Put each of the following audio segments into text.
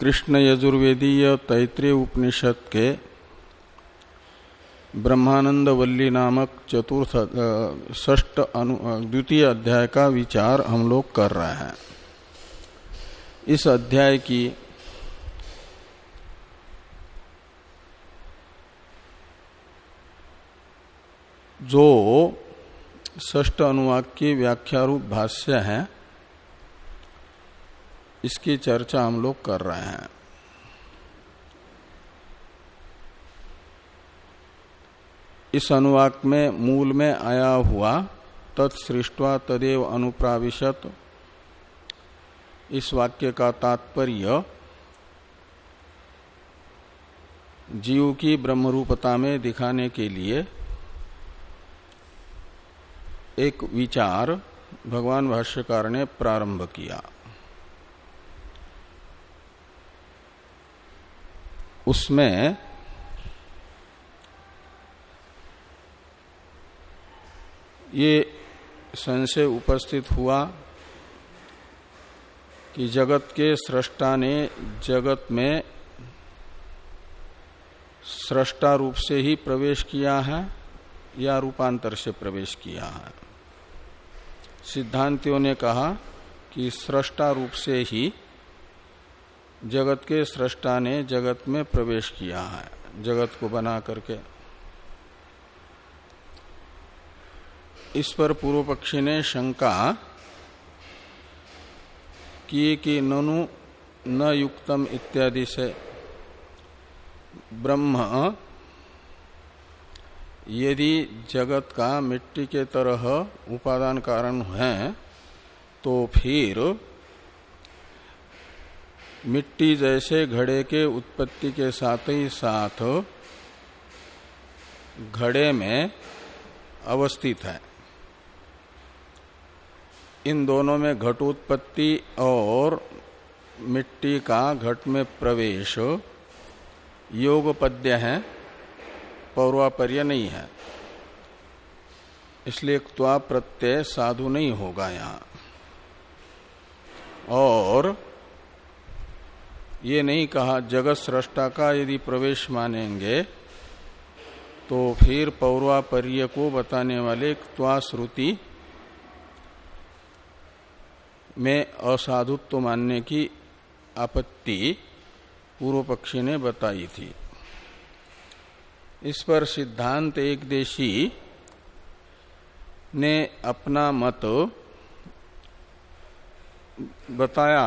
कृष्ण यजुर्वेदीय तैतृय उपनिषद के ब्रह्मानंद वल्ली नामक चतुर्थ ष्ट द्वितीय अध्याय का विचार हम लोग कर रहे हैं। इस अध्याय की जो ष्ट अनुवाक की व्याख्या रूप भाष्य है इसकी चर्चा हम लोग कर रहे हैं। इस अनुवाक में, मूल में आया हुआ तत्सृष्टवा तदेव अनुप्राविशत। इस वाक्य का तात्पर्य, जीव की ब्रह्मरूपता में दिखाने के लिए एक विचार भगवान भाष्यकार ने प्रारंभ किया। उसमें ये संशय उपस्थित हुआ कि जगत के सृष्टा ने जगत में सृष्टा रूप से ही प्रवेश किया है या रूपांतर से प्रवेश किया है। सिद्धांतियों ने कहा कि सृष्टा रूप से ही जगत के सृष्टा ने जगत में प्रवेश किया है। जगत को बना करके। इस पर पूर्व पक्षी ने शंका की कि ननु न युक्तम इत्यादि से ब्रह्म यदि जगत का मिट्टी के तरह उपादान कारण है तो फिर मिट्टी जैसे घड़े के उत्पत्ति के साथ ही साथ घड़े में अवस्थित है। इन दोनों में घटोत्पत्ति और मिट्टी का घट में प्रवेश योगपद्य है, पौर्वापर्य नहीं है। इसलिए त्वा प्रत्यय साधु नहीं होगा यहाँ। और ये नहीं कहा, जगत सृष्टा का यदि प्रवेश मानेंगे तो फिर पौर्वापर्य को बताने वाले त्वा श्रुति में असाधुत्व मानने की आपत्ति पूर्व पक्षी ने बताई थी। इस पर सिद्धांत एक देशी ने अपना मत बताया।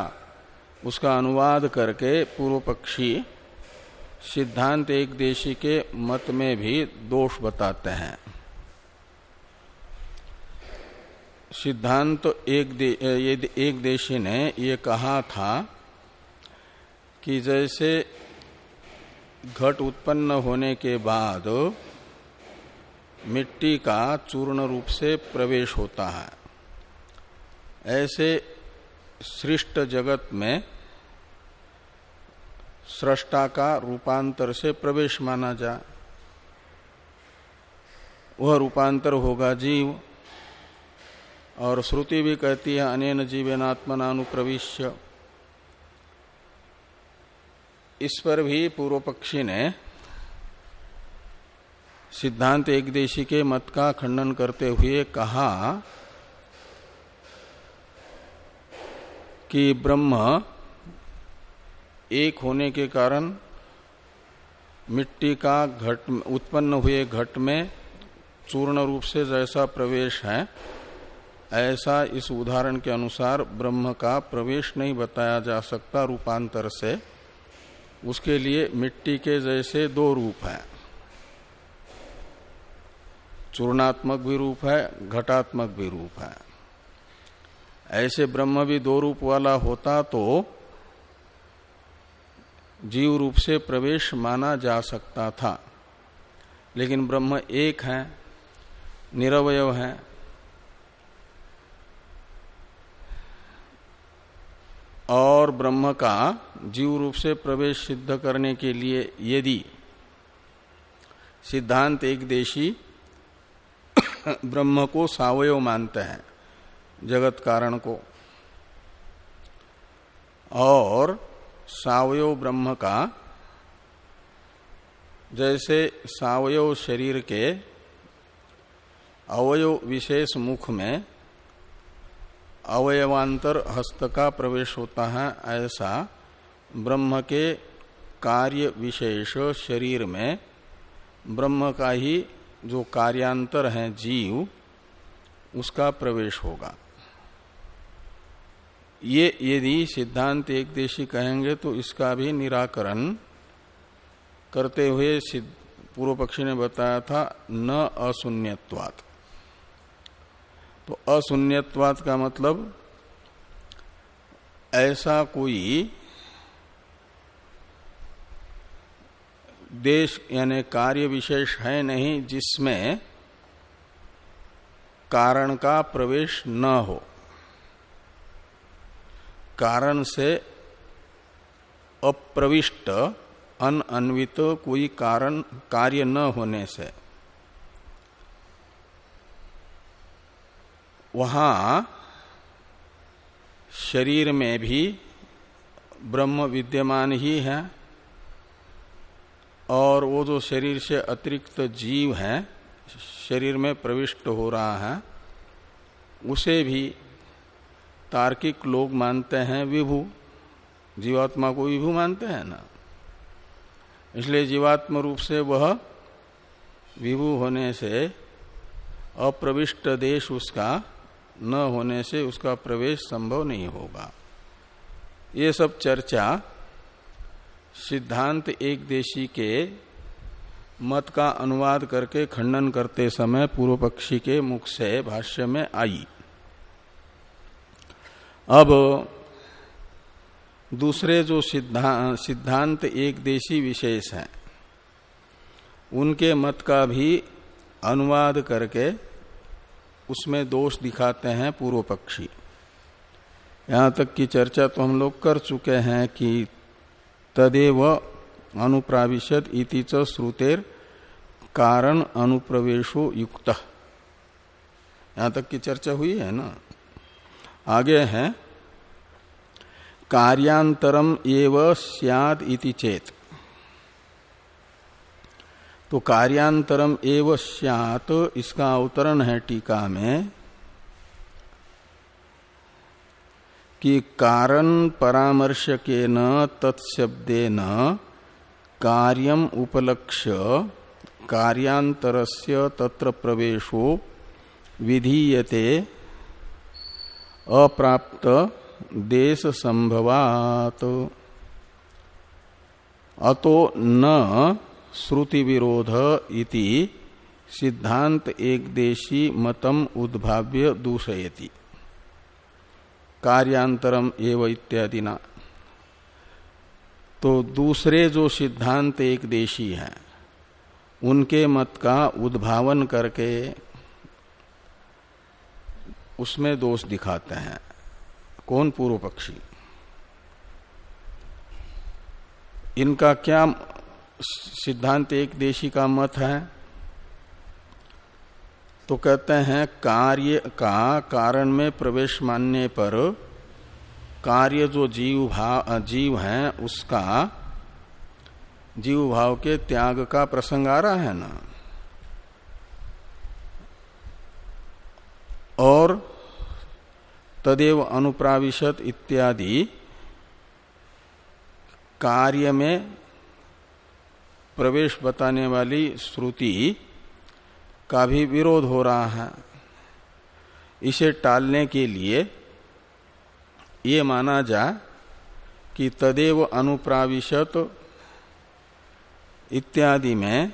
उसका अनुवाद करके पूर्व पक्षी सिद्धांत एक देशी के मत में भी दोष बताते हैं। सिद्धांत एक दे, एक देशी ने ये कहा था कि जैसे घट उत्पन्न होने के बाद मिट्टी का चूर्ण रूप से प्रवेश होता है ऐसे सृष्ट जगत में सृष्टा का रूपांतर से प्रवेश माना जा। वह रूपांतर होगा जीव। और श्रुति भी कहती है, अनेन जीवेनात्मनानुप्रविश्य इस पर भी पूर्व पक्षी ने सिद्धांत एकदेशी के मत का खंडन करते हुए कहा कि ब्रह्म एक होने के कारण मिट्टी का घट, उत्पन्न हुए घट में चूर्ण रूप से जैसा प्रवेश है, ऐसा इस उदाहरण के अनुसार ब्रह्म का प्रवेश नहीं बताया जा सकता रूपांतर से। उसके लिए मिट्टी के जैसे दो रूप हैं। चूर्णात्मक भी रूप है, घटात्मक भी रूप है। ऐसे ब्रह्म भी दो रूप वाला होता तो जीव रूप से प्रवेश माना जा सकता था। लेकिन ब्रह्म एक है, निरवय है। और ब्रह्म का जीव रूप से प्रवेश सिद्ध करने के लिए यदि सिद्धांत एक देशी ब्रह्म को सावयव मानते हैं। जगत कारण को। और सावयव ब्रह्म का, जैसे सावयव शरीर के अवयव विशेष मुख में अवयवांतर हस्त का प्रवेश होता है, ऐसा ब्रह्म के कार्य विशेष शरीर में ब्रह्म का ही जो कार्यांतर है जीव, उसका प्रवेश होगा। ये यदि सिद्धांत एक देशी कहेंगे तो इसका भी निराकरण करते हुए पूर्व पक्षी ने बताया था, न अशून्यवाद तो अशून्यवाद का मतलब ऐसा कोई देश यानी कार्य विशेष है नहीं जिसमें कारण का प्रवेश न हो। कारण से अप्रविष्ट अनअन्वित कोई कारण, कार्य न होने से। वहाँ शरीर में भी ब्रह्म विद्यमान ही है और वो जो शरीर से अतिरिक्त जीव है, शरीर में प्रविष्ट हो रहा है, उसे भी तार्किक लोग मानते हैं विभू। जीवात्मा को विभू मानते हैं ना? इसलिए जीवात्म रूप से वह विभू होने से, अप्रविष्ट देश उसका न होने से उसका प्रवेश संभव नहीं होगा। ये सब चर्चा सिद्धांत एक देशी के मत का अनुवाद करके खंडन करते समय पूर्व पक्षी के मुख से भाष्य में आई। अब दूसरे जो सिद्धांत सिद्धांत एक देशी विशेष है, उनके मत का भी अनुवाद करके उसमें दोष दिखाते हैं पूर्व पक्षी। यहाँ तक की चर्चा तो हम लोग कर चुके हैं कि तदेव अनुप्राविशद इति च श्रुतेर कारण अनुप्रवेशो युक्त। यहाँ तक की चर्चा हुई है ना? आगे है। कार्यांतरम एव सियाद इति चेत। तो कार्यांतरम एव सियात, इसका अवतरण है टीका में, कि कारण परामर्श के न तत्शब्दे न कार्यम उपलक्ष्य कार्यांतरस्य तत्र प्रवेशो विधीयते अप्राप्त देश संभवात। अतो न श्रुति विरोध इति सिद्धांत एक देशी मतम उद्भाव्य दूषयति। कार्यांतरम एव इत्यादि ना तो दूसरे जो सिद्धांत एक देशी हैं, उनके मत का उद्भावन करके उसमें दोष दिखाते हैं। कौन पूर्व पक्षी? इनका क्या सिद्धांत एक देशी का मत है? तो कहते हैं, कार्य का कारण में प्रवेश मानने पर कार्य जो जीव भाव जीव है, उसका जीव भाव के त्याग का प्रसंग आ रहा है ना? और तदेव अनुप्राविशत इत्यादि कार्य में प्रवेश बताने वाली श्रुति का भी विरोध हो रहा है। इसे टालने के लिए ये माना जा कि तदेव अनुप्राविशत इत्यादि में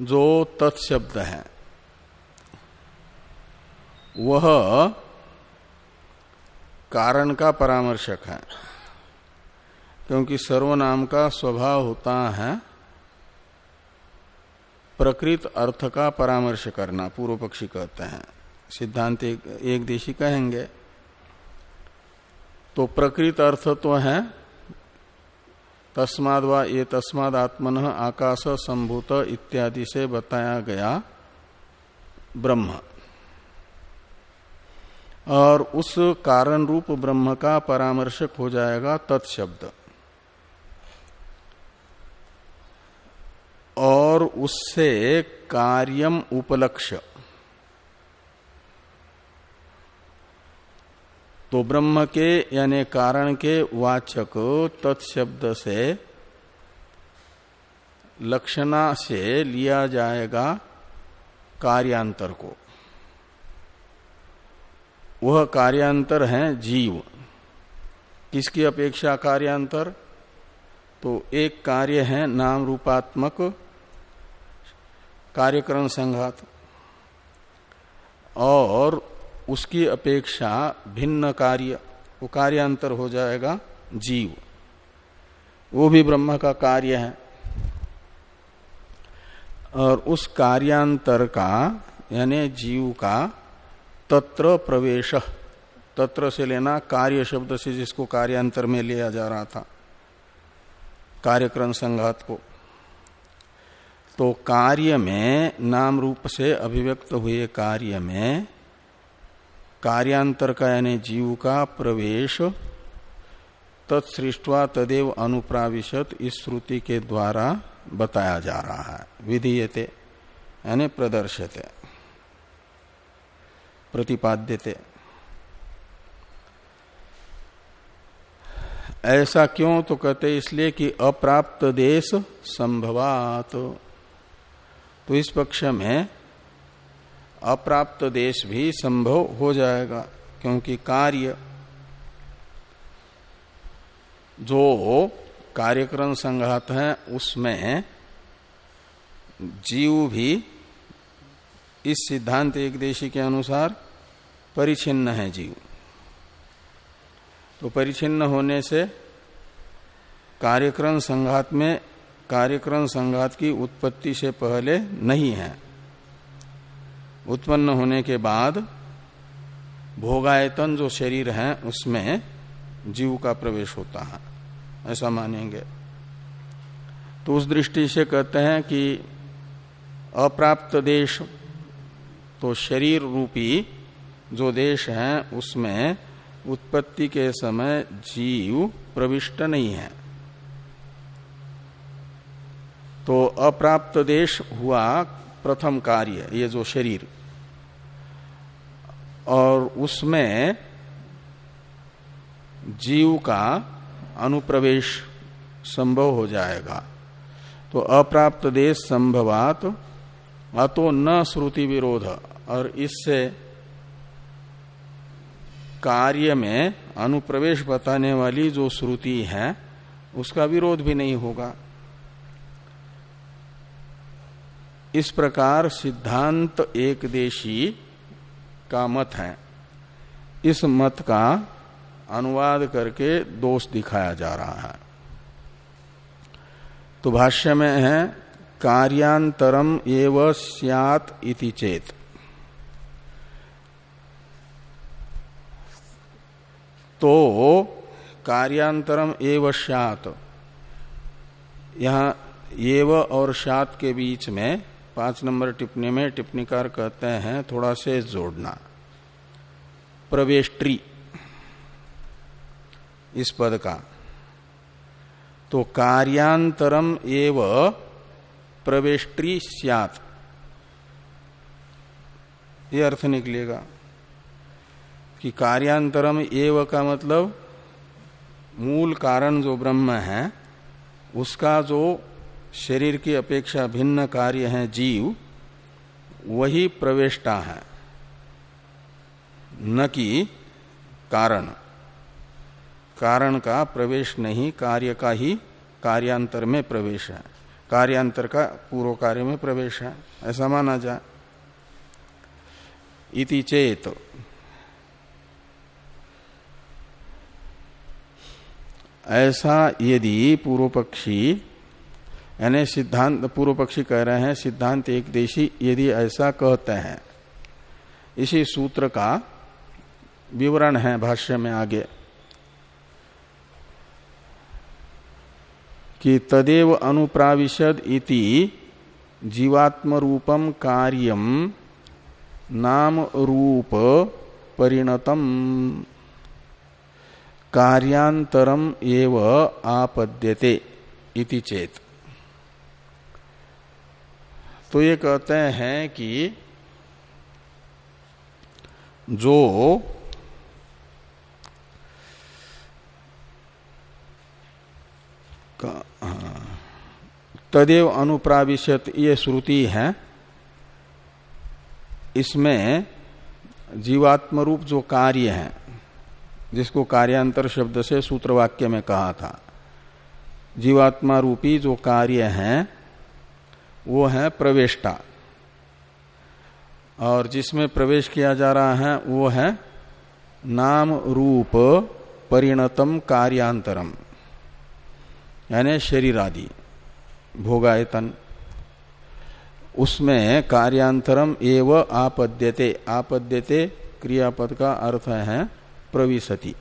जो तत्शब्द है। वह कारण का परामर्शक है क्योंकि सर्वनाम का स्वभाव होता है प्रकृत अर्थ का परामर्श करना पूर्व पक्षी कहते हैं सिद्धांत एक, एक देशी कहेंगे। तो प्रकृत अर्थ तो है तस्माद व ये तस्माद आत्मन आकाश संभूत इत्यादि से बताया गया ब्रह्म। और उस कारण रूप ब्रह्म का परामर्शक हो जाएगा तत्शब्द। और उससे कार्यम उपलक्ष्य तो ब्रह्म के यानी कारण के वाचक तत्शब्द से लक्षणा से लिया जाएगा कार्यांतर को। वह कार्यांतर है जीव। किसकी अपेक्षा कार्यांतर? तो एक कार्य है नाम रूपात्मक कार्यक्रम संघात। और उसकी अपेक्षा भिन्न कार्य, वो कार्यांतर हो जाएगा जीव। वो भी ब्रह्म का कार्य है। और उस कार्यांतर का, यानी जीव का तत्र प्रवेश। तत्र से लेना कार्य शब्द से जिसको कार्यांतर में लिया जा रहा था। कार्यक्रम संघात को। तो कार्य में नाम रूप से अभिव्यक्त हुए कार्य में कार्यांतर का यानी जीव का प्रवेश, तत्सृष्टवा तदेव अनुप्राविशत इस श्रुति के द्वारा बताया जा रहा है। विधीयते, यानी प्रदर्शते प्रतिपाद्यते ऐसा क्यों? तो कहते इसलिए कि अप्राप्त देश संभवात। तो इस पक्ष में अप्राप्त देश भी संभव हो जाएगा, क्योंकि कार्य जो कार्यक्रम संघात है, उसमें जीव भी इस सिद्धांत एक देशी के अनुसार परिचिन्न है जीव। तो परिचिन्न होने से कार्यक्रम संघात में कार्यक्रम संघात की उत्पत्ति से पहले नहीं है। उत्पन्न होने के बाद भोगायतन जो शरीर है, उसमें जीव का प्रवेश होता है। ऐसा मानेंगे। तो उस दृष्टि से कहते हैं कि अप्राप्त देश तो शरीर रूपी जो देश है, उसमें उत्पत्ति के समय जीव प्रविष्ट नहीं है। तो अप्राप्त देश हुआ प्रथम कार्य, ये जो शरीर। और उसमें जीव का अनुप्रवेश संभव हो जाएगा। तो अप्राप्त देश संभवात अतो न श्रुति विरोध। और इससे कार्य में अनुप्रवेश बताने वाली जो श्रुति है, उसका विरोध भी नहीं होगा। इस प्रकार सिद्धांत एक देशी का मत है। इस मत का अनुवाद करके दोष दिखाया जा रहा है। तो भाष्य में है कार्यांतरम एव इति चेत। तो कार्यांतरम एव शात यहाँ एव और शात के बीच में पाँच नंबर टिप्पणी में टिप्पणीकार कहते हैं, थोड़ा से जोड़ना। प्रवेष्ट्री इस पद का। तो कार्यांतरम एव प्रवेष्ट्री सियात। ये अर्थ निकलेगा कि कार्यांतरम एव का मतलब मूल कारण जो ब्रह्म है, उसका जो शरीर की अपेक्षा भिन्न कार्य है जीव, वही प्रवेष्टा है। न कि कारण। कारण का प्रवेश नहीं, कार्य का ही कार्यांतर में प्रवेश है। कार्यांतर का पूर्व कार्य में प्रवेश है। ऐसा माना जाए। इति चेत। ऐसा यदि पूर्व पक्षी यानी सिद्धांत पूर्व पक्षी कह रहे हैं, सिद्धांत एक देशी, यदि ऐसा कहते हैं। इसी सूत्र का विवरण है भाष्य में आगे। कि तदेव अनुप्राविशद इति जीवात्म रूपम कार्यम नाम रूप परिणतम। कार्यांतरम एव आपद्यते इति चेत। तो ये कहते हैं कि जो तदेव अनुप्राविशत ये श्रुति है। इसमें जीवात्म रूप जो कार्य है, जिसको कार्यांतर शब्द से सूत्र वाक्य में कहा था जीवात्मा रूपी जो कार्य है, वो है प्रवेष्टा। और जिसमें प्रवेश किया जा रहा है, वो है नाम रूप परिणतम कार्यांतरम। यानी शरीर आदि भोगायतन। उसमें कार्यांतरम एव आपद्यते आपद्यते क्रियापद का अर्थ है प्रविशति।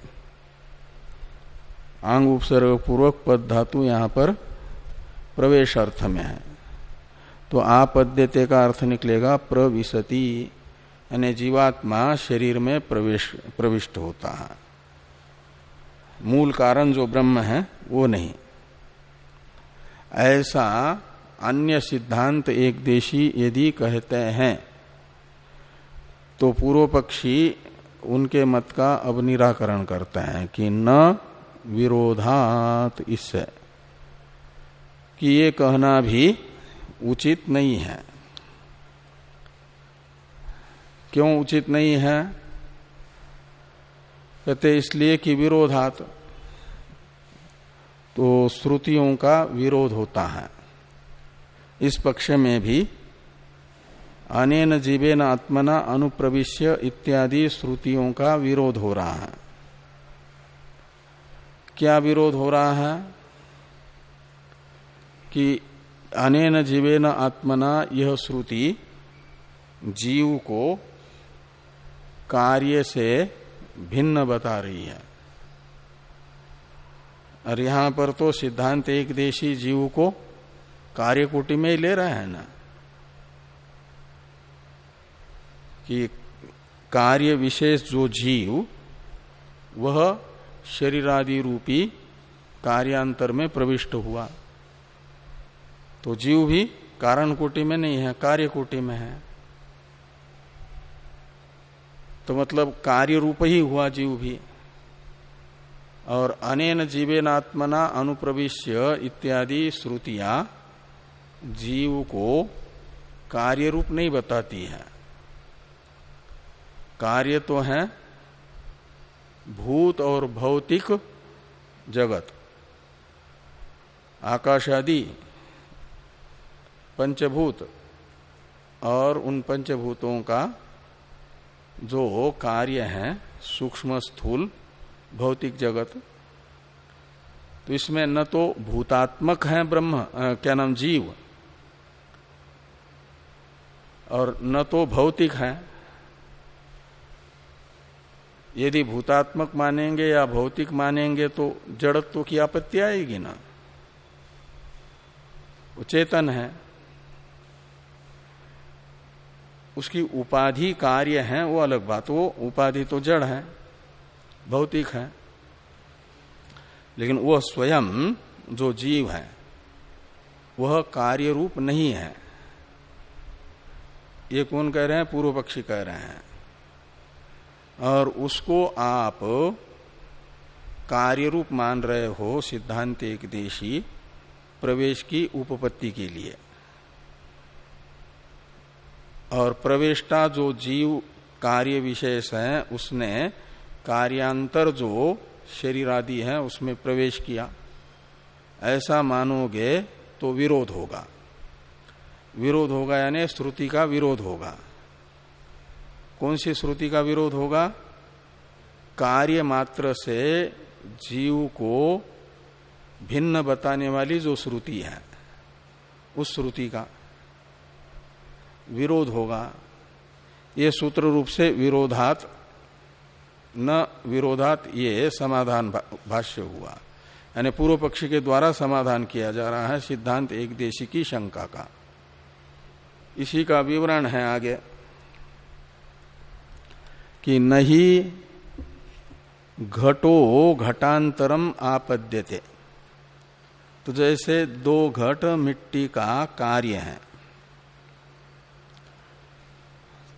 आंग उपसर्ग पूर्वक पद धातु यहाँ पर प्रवेश अर्थ में है। तो आपद्यते का अर्थ निकलेगा प्रविशति, यानी जीवात्मा शरीर में प्रवेश, प्रविष्ट होता है। मूल कारण जो ब्रह्म है, वो नहीं। ऐसा अन्य सिद्धांत एक देशी यदि कहते हैं तो पूर्व पक्षी उनके मत का अब निराकरण करते हैं कि न विरोधात इससे, कि ये कहना भी उचित नहीं है। क्यों उचित नहीं है? कहते इसलिए कि विरोधात। तो श्रुतियों का विरोध होता है। इस पक्ष में भी अनेन जीवेन आत्मना अनुप्रविश्य इत्यादि श्रुतियों का विरोध हो रहा है। क्या विरोध हो रहा है? कि अनेन जीवेन आत्मना यह श्रुति जीव को कार्य से भिन्न बता रही है। और यहाँ पर तो सिद्धांत एक देशी जीव को कार्य कोटि में ही ले रहे हैं ना। कि कार्य विशेष जो जीव, वह शरीरादि रूपी कार्यांतर में प्रविष्ट हुआ। तो जीव भी कारण कोटि में नहीं है कार्य कोटि में है। तो मतलब कार्य रूप ही हुआ जीव भी। और अनेन जीवेनात्मना अनुप्रविश्य इत्यादि श्रुतियाँ जीव को कार्य रूप नहीं बताती है। कार्य तो है भूत और भौतिक जगत। आकाश आदि पंचभूत और उन पंचभूतों का जो कार्य है, सूक्ष्म स्थूल भौतिक जगत। तो इसमें न तो भूतात्मक है ब्रह्म क्या नाम, जीव, और न तो भौतिक है। यदि भूतात्मक मानेंगे या भौतिक मानेंगे तो जड़त्व की आपत्ति आएगी ना। वो चेतन है। उसकी उपाधि कार्य है, वो अलग बात, वो उपाधि तो जड़ है। भौतिक है, लेकिन वह स्वयं जो जीव है, वह कार्य रूप नहीं है। ये कौन कह रहे हैं? पूर्व पक्षी कह रहे हैं। और उसको आप कार्य रूप मान रहे हो सिद्धांत एक देशी प्रवेश की उपपत्ति के लिए। और प्रवेशता जो जीव कार्य विशेष है, उसने कार्यांतर जो शरीर आदि है, उसमें प्रवेश किया। ऐसा मानोगे तो विरोध होगा। विरोध होगा यानी श्रुति का विरोध होगा। कौन सी श्रुति का विरोध होगा? कार्य मात्र से जीव को भिन्न बताने वाली जो श्रुति है, उस श्रुति का विरोध होगा। ये सूत्र रूप से विरोधात न विरोधात ये समाधान भाष्य हुआ। यानी पूर्व पक्षी के द्वारा समाधान किया जा रहा है सिद्धांत एक देशी की शंका का। इसी का विवरण है आगे। कि नहीं घटो घटांतरम आपद्यते। तो जैसे दो घट मिट्टी का कार्य है।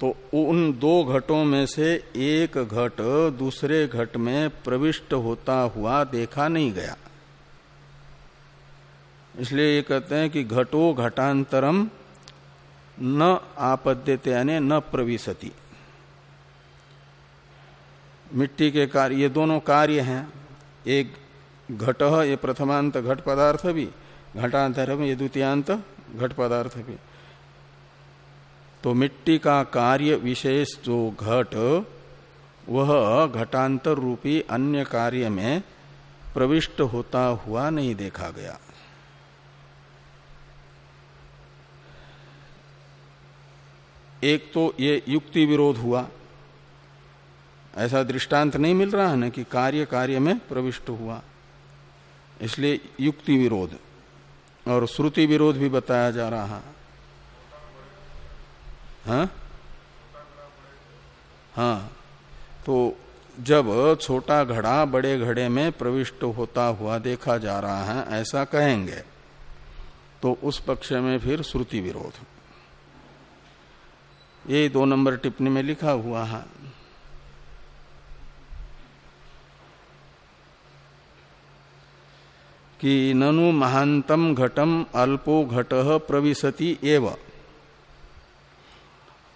तो उन दो घटों में से एक घट दूसरे घट में प्रविष्ट होता हुआ देखा नहीं गया। इसलिए ये कहते हैं कि घटो घटांतरम न आपद्यते यानी न प्रविशति। मिट्टी के कार्य, ये दोनों कार्य हैं। एक घट, ये प्रथमांत घट पदार्थ भी घटांतर ये द्वितीयांत घट पदार्थ भी। तो मिट्टी का कार्य विशेष जो घट, वह घटांतर रूपी अन्य कार्य में प्रविष्ट होता हुआ नहीं देखा गया। एक तो ये युक्ति विरोध हुआ। ऐसा दृष्टांत नहीं मिल रहा है ना कि कार्य कार्य में प्रविष्ट हुआ। इसलिए युक्ति विरोध और श्रुति विरोध भी बताया जा रहा। है हाँ? हाँ। तो जब छोटा घड़ा बड़े घड़े में प्रविष्ट होता हुआ देखा जा रहा है, ऐसा कहेंगे तो उस पक्ष में फिर श्रुति विरोध। ये दो नंबर टिप्पणी में लिखा हुआ है। कि ननु महांतम घटम अल्पो घट प्रविशति एवं।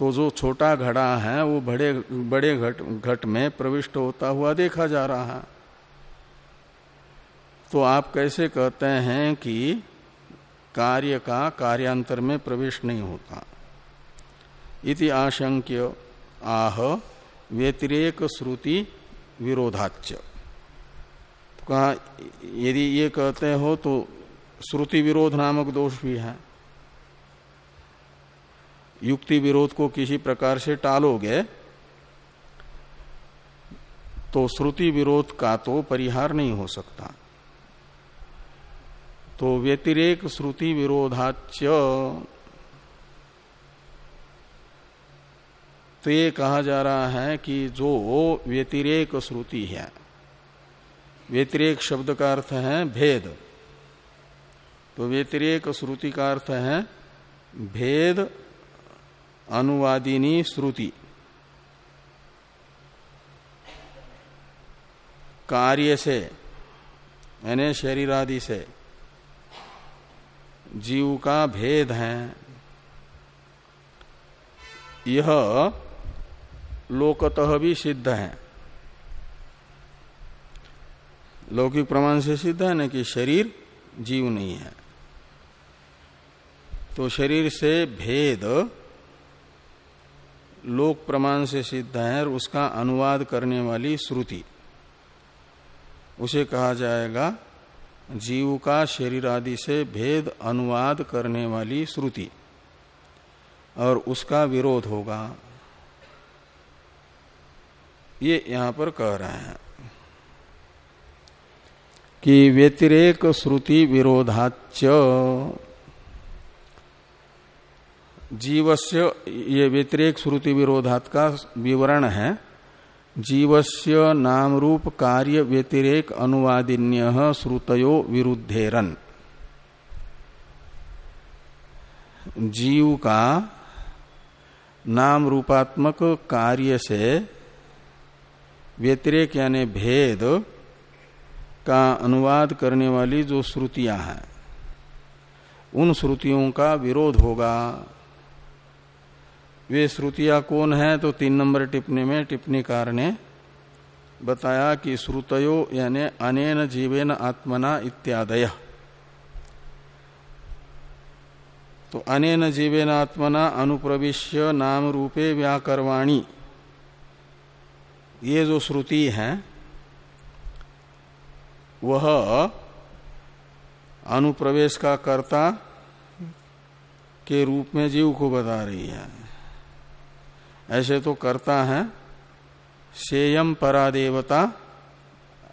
तो जो छोटा घड़ा है, वो बड़े बड़े घट घट में प्रविष्ट होता हुआ देखा जा रहा है। तो आप कैसे कहते हैं कि कार्य का कार्यांतर में प्रवेश नहीं होता? इति आशंक्य, आह, व्यतिरेक श्रुति विरोधाच्य तो कहा, यदि ये कहते हो तो श्रुति विरोध नामक दोष भी है। युक्ति विरोध को किसी प्रकार से टालोगे तो श्रुति विरोध का तो परिहार नहीं हो सकता। तो व्यतिरेक श्रुति विरोधाच्य तो ये कहा जा रहा है कि जो व्यतिरेक श्रुति है, व्यतिरेक शब्द का अर्थ है भेद। तो व्यतिरेक श्रुति का अर्थ है भेद अनुवादिनी श्रुति। कार्य से, यानी शरीर आदि से, जीव का भेद है। यह लोकतः भी सिद्ध है। लौकिक प्रमाण से सिद्ध है, ना कि शरीर जीव नहीं है। तो शरीर से भेद लोक प्रमाण से सिद्ध है और उसका अनुवाद करने वाली श्रुति। उसे कहा जाएगा, जीव का शरीर आदि से भेद अनुवाद करने वाली श्रुति। और उसका विरोध होगा। ये यहाँ पर कह रहे हैं कि व्यतिरेक श्रुति विरोधाच्य जीवस्य, ये व्यतिरेक श्रुति विरोधात का विवरण है। जीवस्य नाम रूप कार्य व्यतिरेक अनुवादिन्य श्रुतयो विरुद्धेरन। जीव का नाम रूपात्मक कार्य से व्यतिरेक यानी भेद का अनुवाद करने वाली जो श्रुतियाँ हैं, उन श्रुतियों का विरोध होगा। वे श्रुतियाँ कौन है? तो तीन नंबर टिप्पणी में टिप्पणीकार ने बताया कि श्रुतयो यानी अनेन जीवेन आत्मना इत्यादय। तो अनेन जीवेन आत्मना अनुप्रविश्य नाम रूपे व्याकरवाणी। ये जो श्रुति है, वह अनुप्रवेश का कर्ता के रूप में जीव को बता रही है। ऐसे तो करता है, सेयम परा देवता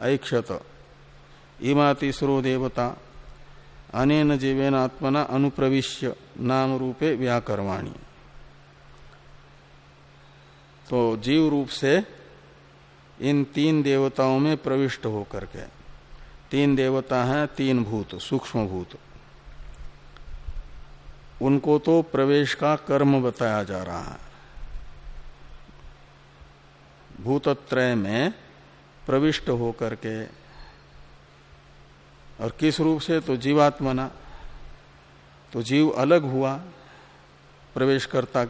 ऐक्षत। इमा तीसरो देवता। अनेन जीवेन आत्मना अनुप्रविश्य, नाम रूपे व्याकरवाणी तो जीव रूप से इन तीन देवताओं में प्रविष्ट होकर के, तीन देवता हैं, तीन भूत, सूक्ष्म भूत। उनको तो प्रवेश का कर्म बताया जा रहा है। भूतत्रय में प्रविष्ट होकर के, और किस रूप से? तो जीवात्मना। तो जीव अलग हुआ, प्रवेशकर्ता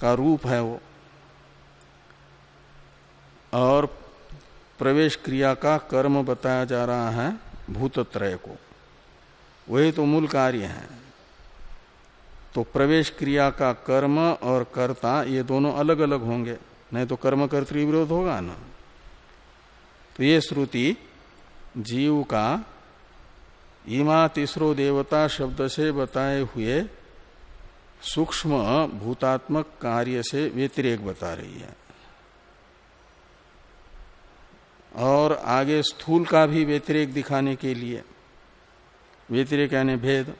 का रूप है वो। और प्रवेश क्रिया का कर्म बताया जा रहा है भूतत्रय को। वही तो मूल कार्य है। तो प्रवेश क्रिया का कर्म और कर्ता ये दोनों अलग अलग होंगे। नहीं तो कर्म कर्तृ विरोध होगा ना। तो ये श्रुति जीव का इमा तीसरो देवता शब्द से बताए हुए सूक्ष्म भूतात्मक कार्य से व्यतिरेक बता रही है। और आगे स्थूल का भी व्यतिरेक दिखाने के लिए, व्यतिरेक यानी भेद।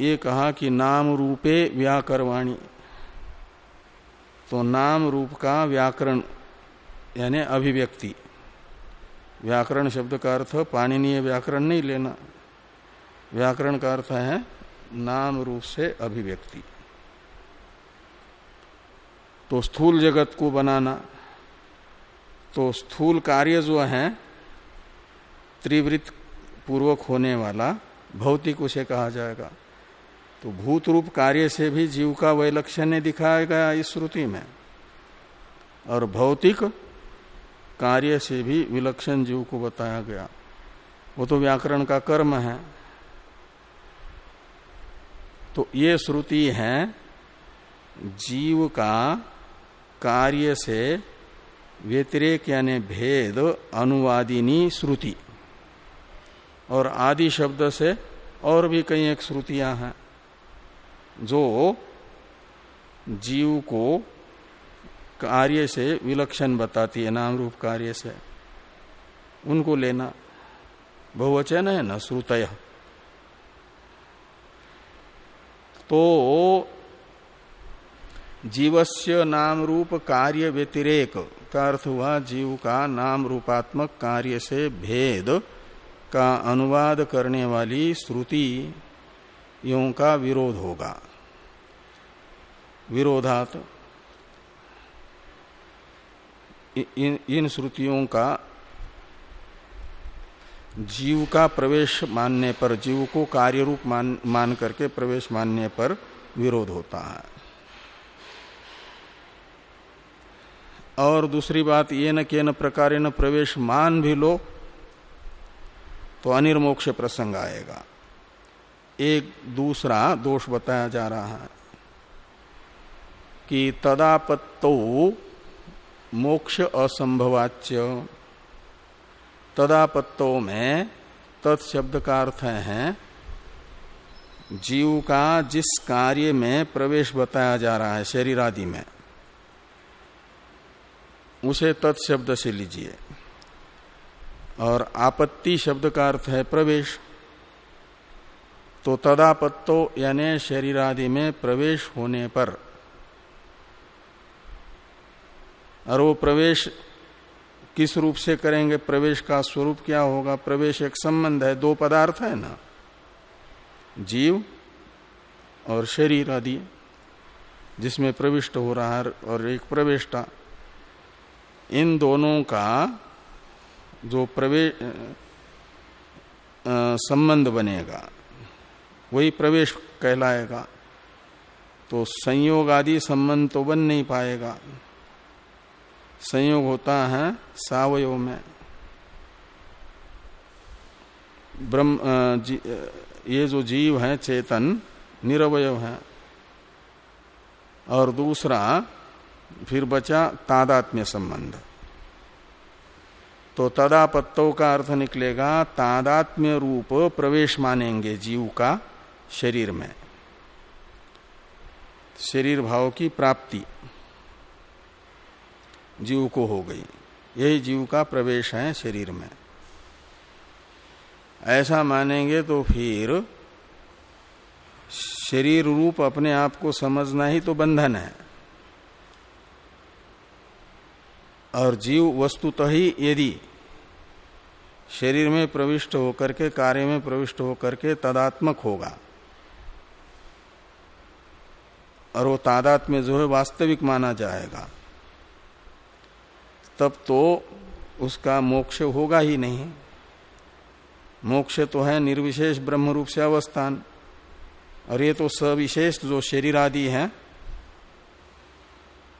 ये कहा कि नाम रूपे व्याकरवाणी। तो नाम रूप का व्याकरण, यानी अभिव्यक्ति। व्याकरण शब्द का अर्थ पाणनीय व्याकरण नहीं लेना। व्याकरण का अर्थ है नाम रूप से अभिव्यक्ति। तो स्थूल जगत को बनाना। तो स्थूल कार्य जो है त्रिवृत पूर्वक होने वाला, भौतिक उसे कहा जाएगा। तो भूत रूप कार्य से भी जीव का वैलक्षण्य दिखाया गया इस श्रुति में। और भौतिक कार्य से भी विलक्षण जीव को बताया गया। वो तो व्याकरण का कर्म है। तो ये श्रुति है, जीव का कार्य से व्यतिरेक यानी भेद अनुवादिनी श्रुति। और आदि शब्द से और भी कई एक श्रुतियाँ हैं। जो जीव को कार्य से विलक्षण बताती है नाम रूप कार्य से। उनको लेना बहुवचन है, न श्रुतय। तो जीवस्य नाम रूप कार्य व्यतिरेक, का अर्थ हुआ जीव का नाम रूपात्मक कार्य से भेद, का अनुवाद करने वाली श्रुति यों का विरोध होगा। विरोधात इन, इन श्रुतियों का जीव का प्रवेश मानने पर जीव को कार्य रूप मान मान करके प्रवेश मानने पर विरोध होता है। और दूसरी बात ये न के न प्रकार न प्रवेश मान भी लो तो अनिर्मोक्ष प्रसंग आएगा। एक दूसरा दोष बताया जा रहा है कि तदापत्तो मोक्ष असंभवाच्य। तदापत्तो में तत्शब्द का अर्थ है, जीव का जिस कार्य में प्रवेश बताया जा रहा है शरीर आदि में, उसे तत्शब्द से लीजिए। और आपत्ति शब्द का अर्थ है प्रवेश। तो तदापत्तो यानी शरीर आदि में प्रवेश होने पर। और वो प्रवेश किस रूप से करेंगे? प्रवेश का स्वरूप क्या होगा? प्रवेश एक संबंध है, दो पदार्थ है ना? जीव और शरीर आदि, जिसमें प्रविष्ट हो रहा है और एक प्रवेशता इन दोनों का जो प्रवेश संबंध बनेगा। वही प्रवेश कहलाएगा। तो संयोग आदि संबंध तो बन नहीं पाएगा। संयोग होता है सावयव में। ब्रह्म ये जो जीव है, चेतन, निरवय है। और दूसरा, फिर बचा तादात्म्य संबंध। तो तदापत्तों का अर्थ निकलेगा, तादात्म्य रूप प्रवेश मानेंगे जीव का। शरीर में। शरीर भाव की प्राप्ति जीव को हो गई। यही जीव का प्रवेश है शरीर में। ऐसा मानेंगे तो फिर शरीर रूप अपने आप को समझना ही तो बंधन है। और जीव वस्तुतः ही यदि शरीर में प्रविष्ट होकर के, कार्य में प्रविष्ट होकर के तदात्मक होगा। और वो तादात में जो है वास्तविक माना जाएगा। तब तो उसका मोक्ष होगा ही नहीं। मोक्ष तो है निर्विशेष ब्रह्म रूप से अवस्थान। और ये तो सविशेष जो शरीर आदि है,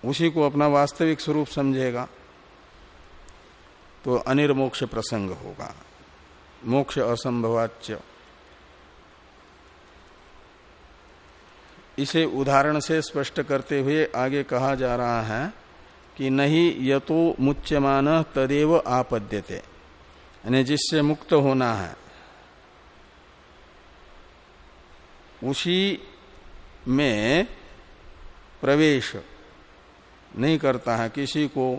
उसी को अपना वास्तविक स्वरूप समझेगा। तो अनिर्मोक्ष प्रसंग होगा। मोक्ष असंभवाच्य। इसे उदाहरण से स्पष्ट करते हुए आगे कहा जा रहा है कि नहीं यतो मुच्यमान तदेव आपद्यते, यानी जिससे मुक्त होना है, उसी में प्रवेश नहीं करता है किसी को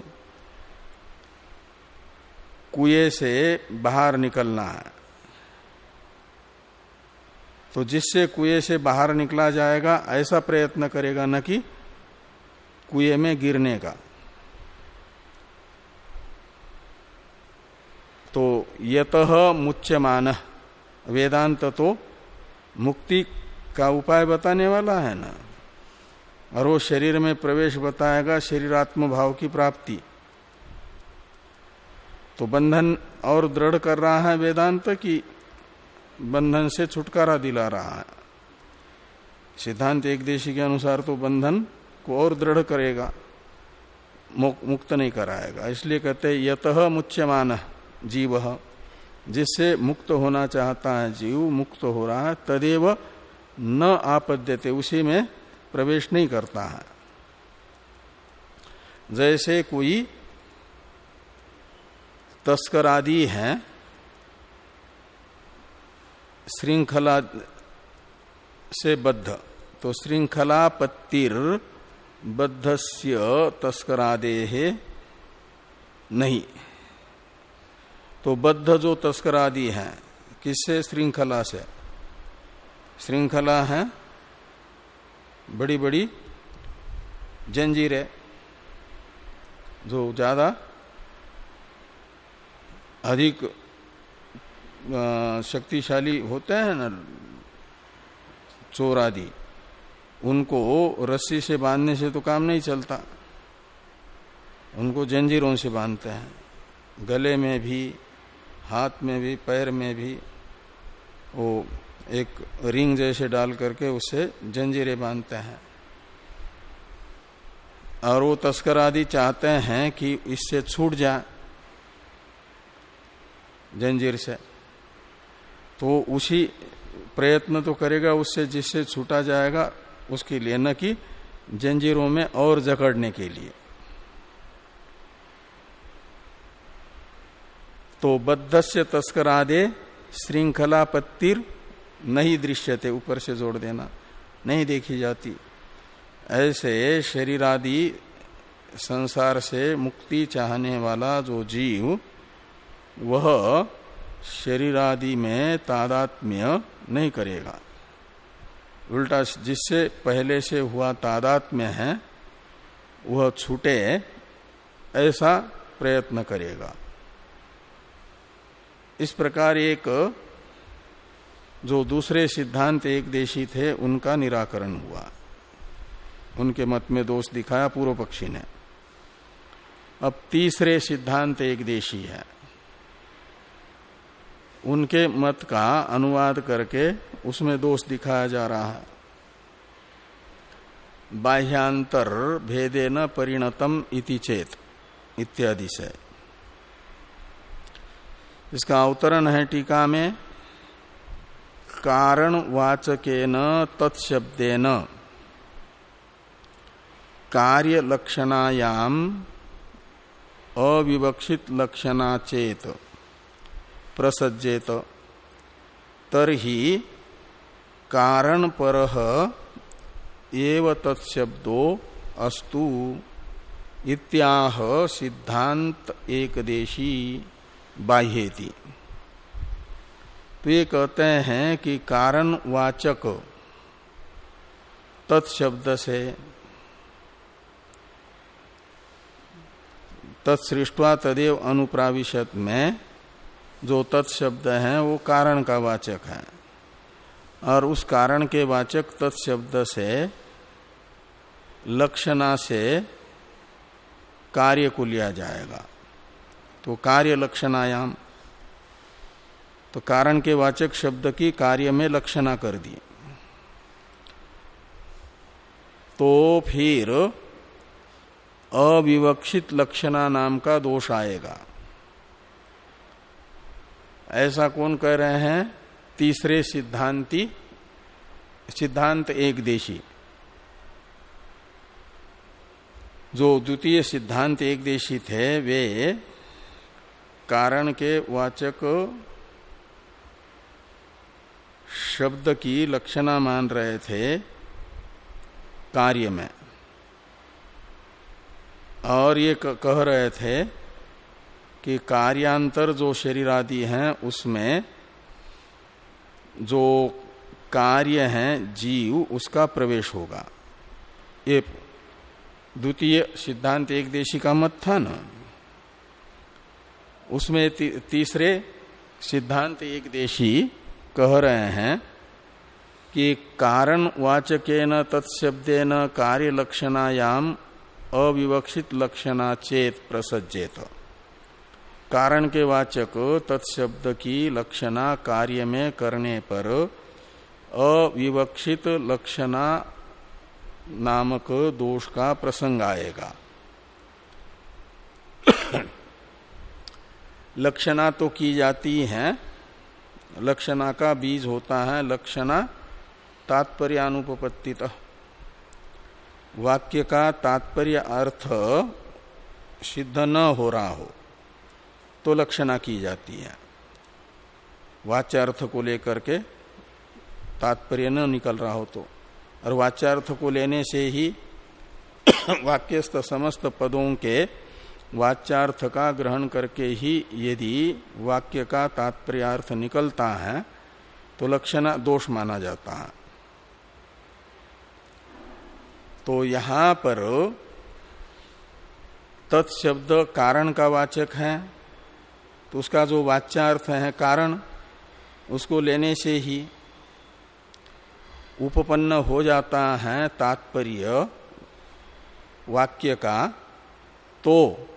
कुएँ से बाहर निकलना है। तो जिससे कुएँ से बाहर निकला जाएगा, ऐसा प्रयत्न करेगा न कि कुएँ में गिरने का। तो यत मुच्यमान। वेदांत तो मुक्ति का उपाय बताने वाला है ना? और वो शरीर में प्रवेश बताएगा शरीरात्म भाव की प्राप्ति। तो बंधन और दृढ़ कर रहा है वेदांत की बंधन से छुटकारा दिला रहा है। सिद्धांत एक देशी के अनुसार तो बंधन को और दृढ़ करेगा मुक्त नहीं कराएगा। इसलिए कहते यत मुच्यमान जीव, जिससे मुक्त होना चाहता है जीव, मुक्त हो रहा है, तदेव न आपद्यते, उसी में प्रवेश नहीं करता है। जैसे कोई तस्कर आदि हैं श्रृंखला से बद्ध। तो श्रृंखला पत्तिर बद्धस्य तस्करादे नहीं। तो बद्ध जो तस्करादि है, किससे? श्रृंखला से। श्रृंखला है बड़ी बड़ी जंजीरें, जो ज़्यादा अधिक शक्तिशाली होते हैं ना चोर आदि उनको रस्सी से बांधने से तो काम नहीं चलता। उनको जंजीरों से बांधते हैं, गले में भी, हाथ में भी, पैर में भी, वो एक रिंग जैसे डाल करके उससे जंजीरें बांधते हैं। और वो तस्कर आदि चाहते हैं कि इससे छूट जाए जंजीर से। तो उसी प्रयत्न तो करेगा, उससे जिससे छूटा जाएगा, उसके लिए न कि जंजीरों में और जकड़ने के लिए। तो बद्धस्य तस्करादे श्रृंखला पत्तिर नहीं दृश्यते, ऊपर से जोड़ देना, नहीं देखी जाती। ऐसे शरीर आदि संसार से मुक्ति चाहने वाला जो जीव, वह शरीर आदि में तादात्म्य नहीं करेगा। उल्टा जिससे पहले से हुआ तादात्म्य है, वह छूटे, ऐसा प्रयत्न करेगा। इस प्रकार एक, जो दूसरे सिद्धांत एक देशी थे, उनका निराकरण हुआ। उनके मत में दोष दिखाया पूर्व पक्षी ने। अब तीसरे सिद्धांत एक देशी है। उनके मत का अनुवाद करके उसमें दोष दिखाया जा रहा है। बाह्यांतर भेदे न परिणतम इति चेत, इत्यादि से। इसका अवतरण है टीका में कारण वाचकेन तत्शब्देन कार्य अविवक्षित लक्षणा चेत। प्रसज्जेत। तरही कारण पर तत्शब्दो अस्तु। इत्याह सिद्धांत एकदेशी बाह्येति। तो ये कहते हैं कि कारण वाचक तत्शब्द से तत्सृष्टवा तदेव अनुप्राविशत में जो तत्शब्द है, वो कारण का वाचक है। और उस कारण के वाचक तत्शब्द से, लक्षणा से कार्य को लिया जाएगा। तो कार्य लक्षणायाम। तो कारण के वाचक शब्द की कार्य में लक्षणा कर दी। तो फिर अविवक्षित लक्षणा नाम का दोष आएगा। ऐसा कौन कह रहे हैं? तीसरे सिद्धांति, सिद्धांत एक देशी। जो द्वितीय सिद्धांत एक देशी थे, वे कारण के वाचक शब्द की लक्षणा मान रहे थे कार्य में। और ये कह रहे थे कि कार्यांतर जो शरीर आदि हैं उसमें जो कार्य है जीव उसका प्रवेश होगा। ये द्वितीय सिद्धांत एक देशी का मत था ना। उसमें ती, तीसरे सिद्धांत एक देशी कह रहे हैं कि कारण वाचकेन तत्शब्देन कार्य लक्षणायाम अविवक्षित लक्षणा चेत प्रसज्जेत कारण के वाचक तत्शब्द की लक्षणा कार्य में करने पर अविवक्षित लक्षणा नामक दोष का प्रसंग आएगा। लक्षणा तो की जाती है। लक्षणा का बीज होता है लक्षणा तात्पर्यानुपत्तित वाक्य का तात्पर्य अर्थ सिद्ध न हो रहा हो। तो लक्षणा की जाती है। वाच्य अर्थ को लेकर के तात्पर्य न निकल रहा हो तो। और वाच्यार्थ को लेने से ही वाक्यस्थ समस्त पदों के वाच्यार्थ का ग्रहण करके ही यदि वाक्य का तात्पर्यार्थ निकलता है तो लक्षण दोष माना जाता है। तो यहाँ पर तत्शब्द कारण का वाचक है तो उसका जो वाच्यार्थ है, कारण, उसको लेने से ही उपपन्न हो जाता है तात्पर्य वाक्य का। तो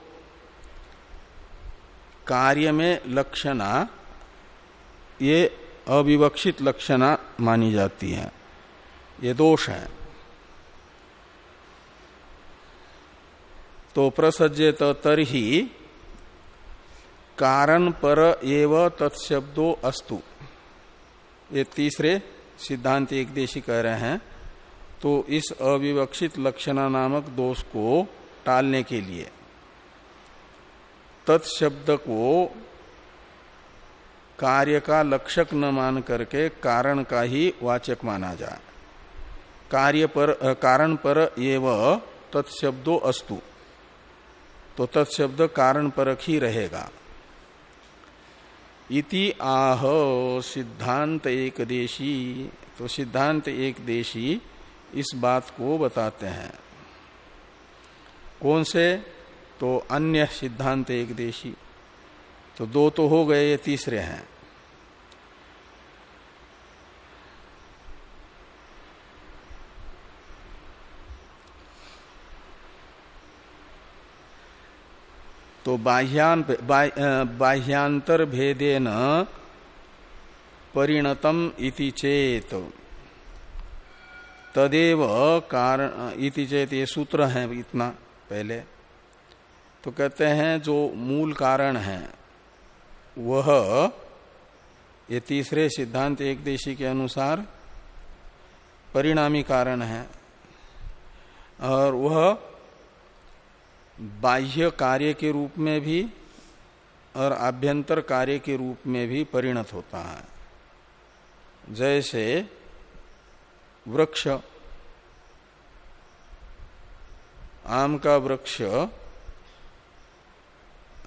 कार्य में लक्षणा, ये अविवक्षित लक्षणा मानी जाती है। ये दोष है। तो प्रसज्जेत तरही कारण पर एव तत्शब्दो अस्तु। ये तीसरे सिद्धांत एक देशी कह रहे हैं। तो इस अविवक्षित लक्षणा नामक दोष को टालने के लिए तत्शब्द को कार्य का लक्षक न मान करके कारण का ही वाचक माना जाए। कार्य पर कारण पर एव तत्शब्दो अस्तु। तो तत्शब्द कारण परक ही रहेगा। इति आह सिद्धांत एक देशी। तो सिद्धांत एक देशी इस बात को बताते हैं। कौन से? तो अन्य सिद्धांत एक देशी। तो दो तो हो गए, ये तीसरे हैं। तो बाह्यान बाह्यांतर भेदेन परिणतम इति चेत। तदेव कारण इति चेत ये सूत्र है इतना पहले। तो कहते हैं जो मूल कारण है, वह ये तीसरे सिद्धांत एक देशी के अनुसार परिणामी कारण है। और वह बाह्य कार्य के रूप में भी और आभ्यंतर कार्य के रूप में भी परिणत होता है। जैसे वृक्ष, आम का वृक्ष,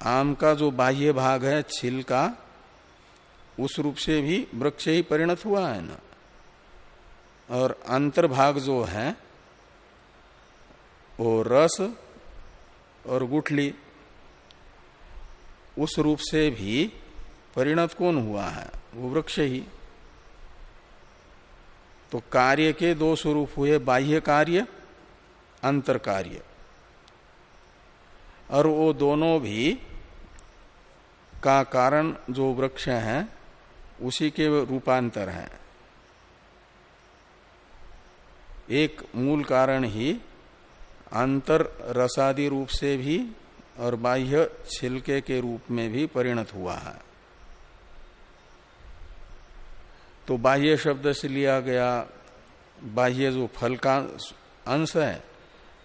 आम का जो बाह्य भाग है छिलका उस रूप से भी वृक्ष ही परिणत हुआ है ना। और अंतर्भाग जो है, वो रस और गुठली, उस रूप से भी परिणत कौन हुआ है? वो वृक्ष ही। तो कार्य के दो स्वरूप हुए, बाह्य कार्य, अंतर कार्य। और वो दोनों भी का कारण जो वृक्ष है, उसी के रूपांतर हैं। एक मूल कारण ही अंतर रसादि रूप से भी और बाह्य छिलके के रूप में भी परिणत हुआ है। तो बाह्य शब्द से लिया गया बाह्य जो फल का अंश है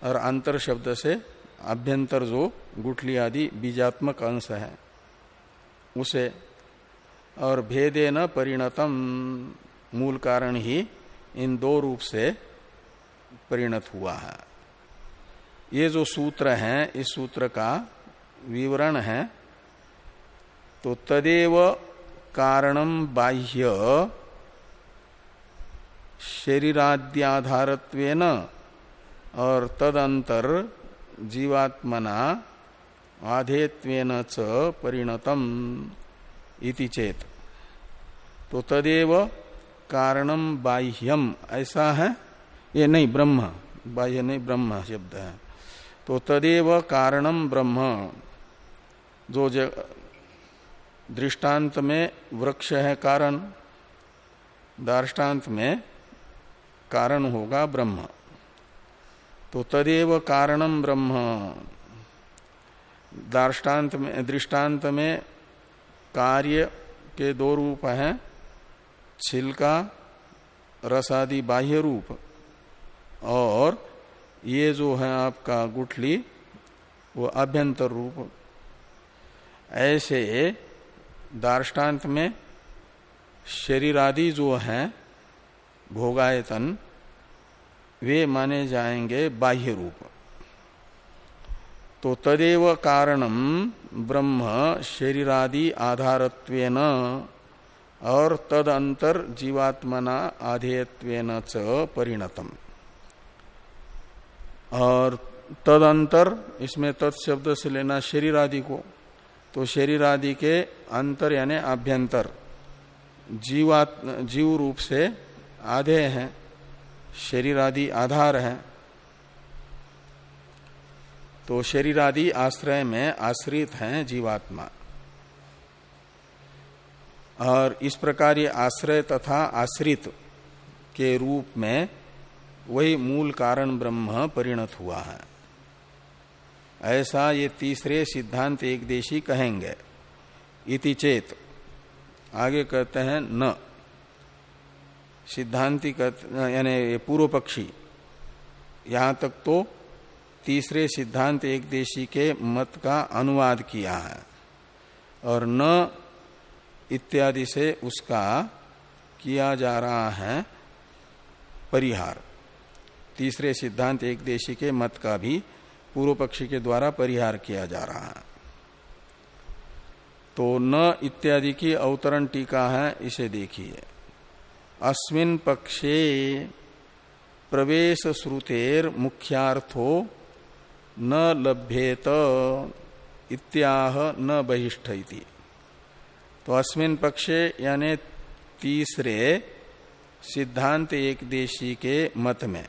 और अंतर शब्द से अभ्यंतर जो गुठली आदि बीजात्मक अंश है, उसे और भेदे न परिणतम मूल कारण ही इन दो रूप से परिणत हुआ है। ये जो सूत्र है, इस सूत्र का विवरण है। तो तदेव कारणम बाह्य शरीराद्याधारत्वेन और तदंतर जीवात्मना आधेत्वेन च परिणतम इति चेत। तो तदेव कारणम बाह्यम, ऐसा है? ये नहीं, ब्रह्म। बाह्य नहीं, ब्रह्म शब्द है। तो तदेव कारणम ब्रह्म। जो दृष्टांत में वृक्ष है कारण दार्टान्त में कारण होगा ब्रह्म। तो तदेव कारणम ब्रह्म। दार्टान्त में, दृष्टांत में कार्य के दो रूप हैं, छिलका, रसादि बाह्य रूप और ये जो है आपका गुठली, वो अभ्यंतर रूप। ऐसे दार्टान्त में शरीर आदि जो है, भोगायतन, वे माने जाएँगे बाह्य रूप। तो तदेव कारणम ब्रह्म शरीरादि आधारत्वेन, और तद अंतर जीवात्मना आधेयत्वेन च परिणतम। और तदंतर इसमें तत्शब्द से लेना शरीर आदि को। तो शरीर आदि के अंतर यानी आभ्यंतर जीवात, जीव रूप से आधे हैं, शरीर आदि आधार है। तो शरीर आदि आश्रय में आश्रित हैं जीवात्मा। और इस प्रकार ये आश्रय तथा आश्रित के रूप में वही मूल कारण ब्रह्म परिणत हुआ है। ऐसा ये तीसरे सिद्धांत एक देशी कहेंगे। इति चेत। आगे कहते हैं न। सिद्धांति यानी पूर्व पक्षी। यहाँ तक तो तीसरे सिद्धांत एक देशी के मत का अनुवाद किया है। और न इत्यादि से उसका किया जा रहा है परिहार। तीसरे सिद्धांत एक देशी के मत का भी पूर्व पक्षी के द्वारा परिहार किया जा रहा है। तो न इत्यादि की अवतरण टीका है, इसे देखिए। अस्मिन पक्षे प्रवेश श्रुतेर मुख्यार्थो न लभ्येत इत्याह न बहिष्ठ तो अस्मिन पक्षे यानी तीसरे सिद्धांत एक देशी के मत में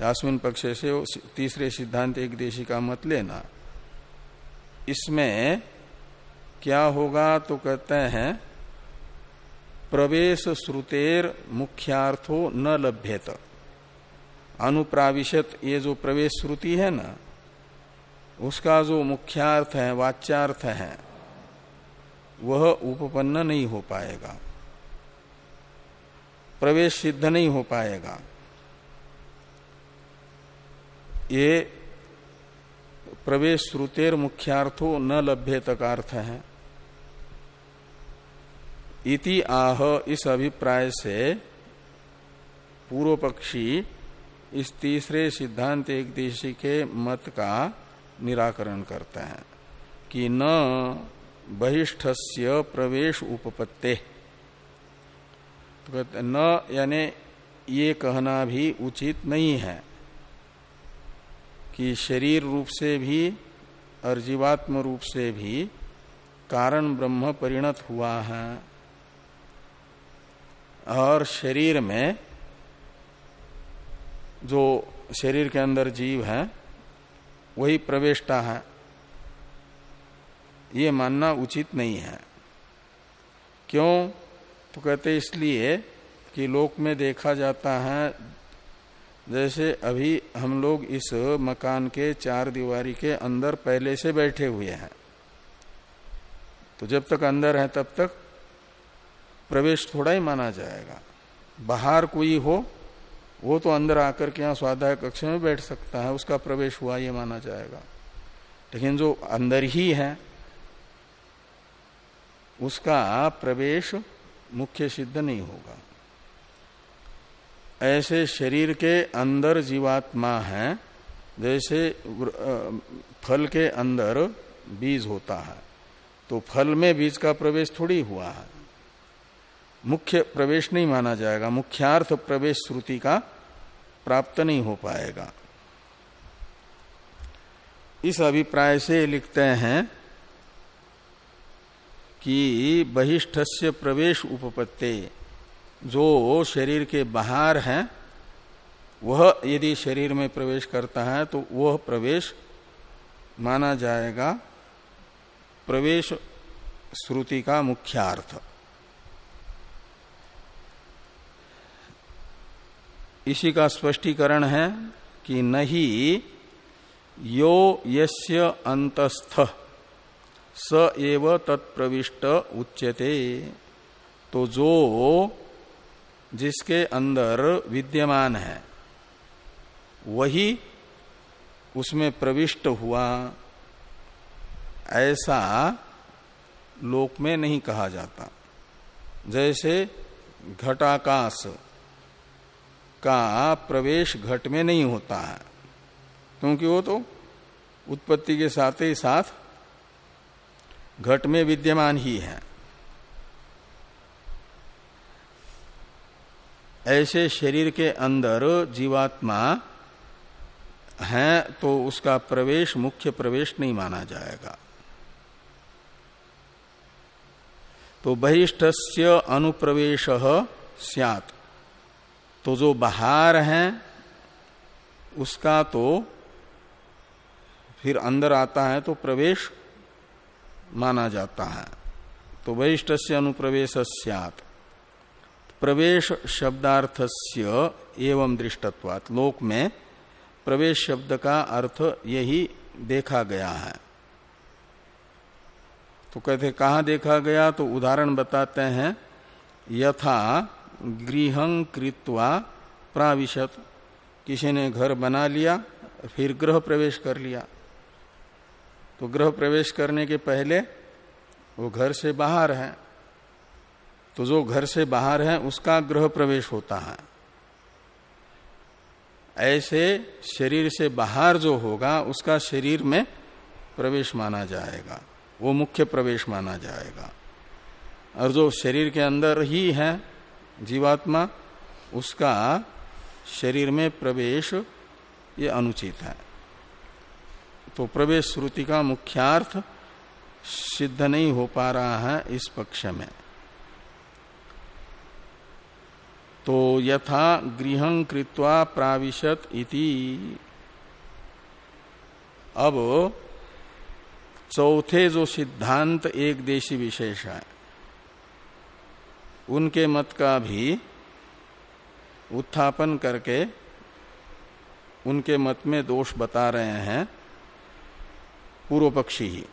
यास्मिन पक्ष से, तीसरे सिद्धांत एक देशी का मत लेना। इसमें क्या होगा तो कहते हैं, प्रवेश श्रुतेर मुख्यार्थो न लभ्यत। अनुप्राविशत ये जो प्रवेश श्रुति है ना, उसका जो मुख्यार्थ है, वाच्यार्थ है, वह उपपन्न नहीं हो पाएगा। प्रवेश सिद्ध नहीं हो पाएगा। ये प्रवेश श्रुतेर मुख्यार्थो न लभ्य तक अर्थ है। इति आह इस अभिप्राय से पूर्व पक्षी इस तीसरे सिद्धांत एक देशी के मत का निराकरण करते हैं कि न बहिष्ठस्य प्रवेश उपपत्ते। तो न यानी ये कहना भी उचित नहीं है। कि शरीर रूप से भी और जीवात्म रूप से भी कारण ब्रह्म परिणत हुआ है। और शरीर में जो शरीर के अंदर जीव है, वही प्रवेशता है। ये मानना उचित नहीं है। क्यों? तो कहते इसलिए कि लोक में देखा जाता है जैसे अभी हम लोग इस मकान के चार दीवारी के अंदर पहले से बैठे हुए हैं। तो जब तक अंदर है तब तक प्रवेश थोड़ा ही माना जाएगा। बाहर कोई हो, वो तो अंदर आकर के यहाँ स्वाध्याय कक्ष में बैठ सकता है, उसका प्रवेश हुआ ये माना जाएगा। लेकिन जो अंदर ही है, उसका प्रवेश मुख्य सिद्ध नहीं होगा। ऐसे शरीर के अंदर जीवात्मा है, जैसे फल के अंदर बीज होता है तो फल में बीज का प्रवेश थोड़ी हुआ है। मुख्य प्रवेश नहीं माना जाएगा, मुख्यार्थ प्रवेश श्रुति का प्राप्त नहीं हो पाएगा। इस अभिप्राय से लिखते हैं कि बहिष्ठस्य प्रवेश उपपत्ते। जो शरीर के बाहर है, वह यदि शरीर में प्रवेश करता है तो वह प्रवेश माना जाएगा प्रवेश श्रुति का मुख्यार्थ। इसी का स्पष्टीकरण है कि नहीं यो यस्य अंतस्थ स एव तत्प्रविष्ट उच्यते। तो जो जिसके अंदर विद्यमान है, वही उसमें प्रविष्ट हुआ। ऐसा लोक में नहीं कहा जाता। जैसे घटाकाश का प्रवेश घट में नहीं होता है, क्योंकि वो तो उत्पत्ति के साथ ही साथ घट में विद्यमान ही है। ऐसे शरीर के अंदर जीवात्मा है तो उसका प्रवेश, मुख्य प्रवेश नहीं माना जाएगा। तो बहिष्ठस्य अनुप्रवेश सियात। तो जो बाहर है, उसका तो फिर अंदर आता है तो प्रवेश माना जाता है। तो वैष्ट से अनुप्रवेश सियात। प्रवेश शब्दार्थस्य एवं दृष्टत्वात। लोक में प्रवेश शब्द का अर्थ यही देखा गया है। तो कहते कहा देखा गया? तो उदाहरण बताते हैं, यथा गृह कृत्वा प्राविशत। किसी ने घर बना लिया, फिर ग्रह प्रवेश कर लिया। तो ग्रह प्रवेश करने के पहले वो घर से बाहर है। तो जो घर से बाहर है, उसका ग्रह प्रवेश होता है। ऐसे शरीर से बाहर जो होगा, उसका शरीर में प्रवेश माना जाएगा। वो मुख्य प्रवेश माना जाएगा। और जो शरीर के अंदर ही है, जीवात्मा, उसका शरीर में प्रवेश ये अनुचित है। तो प्रवेश श्रुति का मुख्यार्थ सिद्ध नहीं हो पा रहा है इस पक्ष में। तो यथा गृह कृत्वा प्राविशत इति। अब चौथे जो सिद्धांत एक देशी विशेष है, उनके मत का भी उत्थापन करके उनके मत में दोष बता रहे हैं पूर्व पक्षी ही।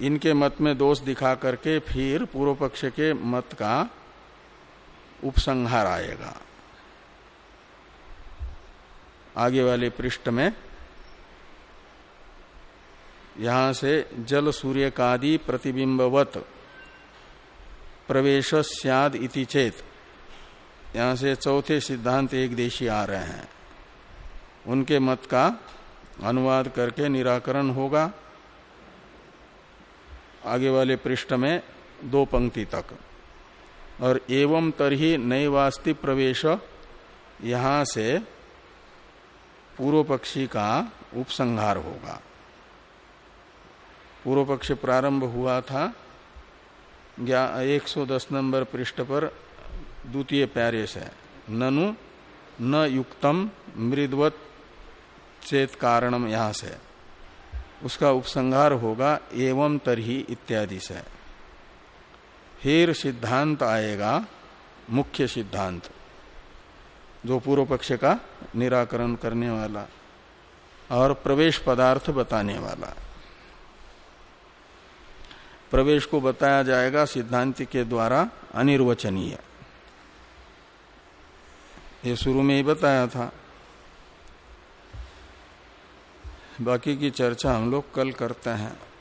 इनके मत में दोष दिखा करके फिर पूर्व पक्ष के मत का उपसंहार आएगा आगे वाले पृष्ठ में, यहाँ से जल सूर्य कादि प्रतिबिंबवत प्रवेश सियाद इति चेत, यहाँ से चौथे सिद्धांत एक देशी आ रहे हैं। उनके मत का अनुवाद करके निराकरण होगा। आगे वाले पृष्ठ में दो पंक्ति तक। और एवं तरही नैवास्ति प्रवेश यहाँ से पूर्व पक्षी का उपसंहार होगा। पूर्व पक्ष प्रारंभ हुआ था एक सौ दस नंबर पृष्ठ पर द्वितीय प्यारे से। ननु, न युक्तम, मृदवत, चेत कारणम यहाँ से। उसका उपसंहार होगा एवं तरही इत्यादि से। फिर सिद्धांत आएगा, मुख्य सिद्धांत। जो पूर्व पक्ष का निराकरण करने वाला और प्रवेश पदार्थ बताने वाला। प्रवेश को बताया जाएगा सिद्धांत के द्वारा अनिर्वचनीय। ये शुरू में ही बताया था। बाकी की चर्चा हम लोग कल करते हैं।